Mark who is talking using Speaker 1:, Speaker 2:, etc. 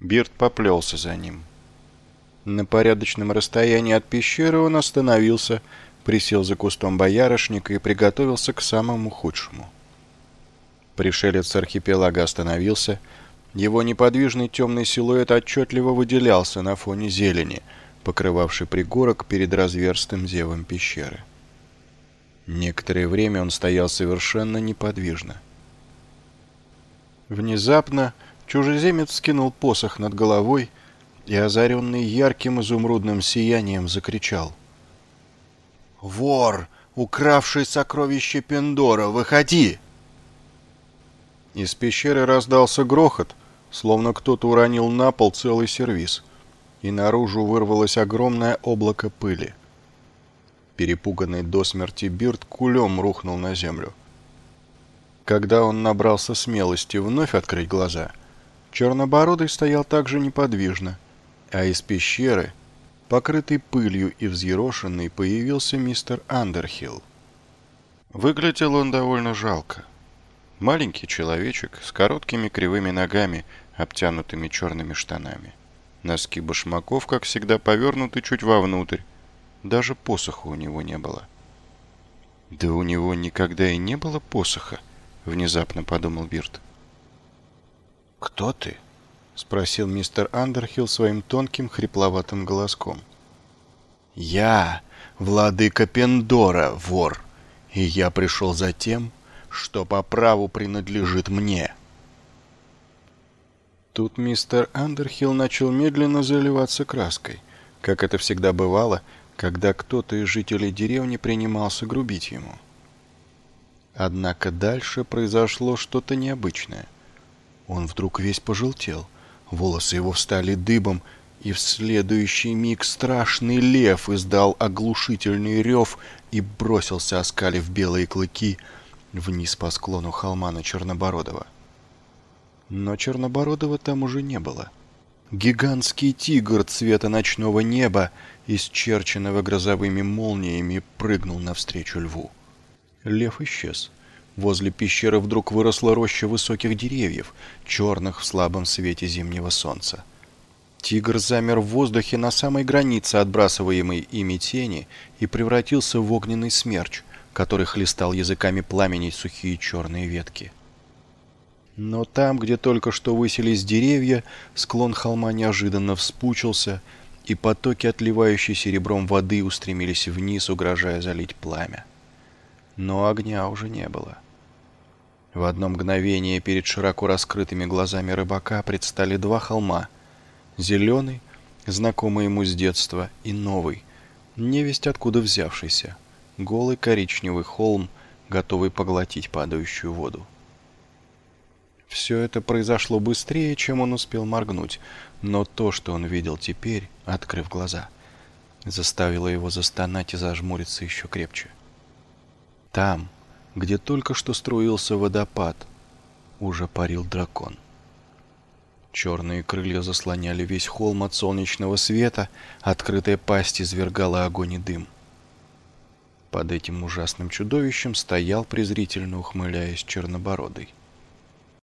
Speaker 1: Бирд поплелся за ним. На порядочном расстоянии от пещеры он остановился, присел за кустом боярышника и приготовился к самому худшему. Пришелец архипелага остановился. Его неподвижный темный силуэт отчетливо выделялся на фоне зелени, покрывавшей пригорок перед разверстым зевом пещеры. Некоторое время он стоял совершенно неподвижно. Внезапно чужеземец скинул посох над головой и, озаренный ярким изумрудным сиянием, закричал. «Вор, укравший сокровище Пендора, выходи!» Из пещеры раздался грохот, словно кто-то уронил на пол целый сервиз, и наружу вырвалось огромное облако пыли. Перепуганный до смерти Бирд кулем рухнул на землю. Когда он набрался смелости вновь открыть глаза, Чернобородый стоял также неподвижно — а из пещеры, покрытый пылью и взъерошенный, появился мистер Андерхилл. Выглядел он довольно жалко. Маленький человечек с короткими кривыми ногами, обтянутыми черными штанами. Носки башмаков, как всегда, повернуты чуть вовнутрь. Даже посоха у него не было. «Да у него никогда и не было посоха», — внезапно подумал Бирт. «Кто ты?» спросил мистер Андерхилл своим тонким хрипловатым голоском. «Я владыка Пендора, вор, и я пришел за тем, что по праву принадлежит мне». Тут мистер Андерхилл начал медленно заливаться краской, как это всегда бывало, когда кто-то из жителей деревни принимался грубить ему. Однако дальше произошло что-то необычное. Он вдруг весь пожелтел — Волосы его встали дыбом, и в следующий миг страшный лев издал оглушительный рев и бросился, оскалив белые клыки, вниз по склону холма на Чернобородова. Но Чернобородова там уже не было. Гигантский тигр цвета ночного неба, исчерченного грозовыми молниями, прыгнул навстречу льву. Лев исчез. Возле пещеры вдруг выросла роща высоких деревьев, черных в слабом свете зимнего солнца. Тигр замер в воздухе на самой границе отбрасываемой ими тени и превратился в огненный смерч, который хлестал языками пламени сухие черные ветки. Но там, где только что высились деревья, склон холма неожиданно вспучился, и потоки, отливающей серебром воды, устремились вниз, угрожая залить пламя. Но огня уже не было. В одно мгновение перед широко раскрытыми глазами рыбака предстали два холма. Зеленый, знакомый ему с детства, и новый, невесть откуда взявшийся, голый коричневый холм, готовый поглотить падающую воду. Все это произошло быстрее, чем он успел моргнуть, но то, что он видел теперь, открыв глаза, заставило его застонать и зажмуриться еще крепче. Там, где только что струился водопад, уже парил дракон. Черные крылья заслоняли весь холм от солнечного света, открытая пасть извергала огонь и дым. Под этим ужасным чудовищем стоял, презрительно ухмыляясь, чернобородый.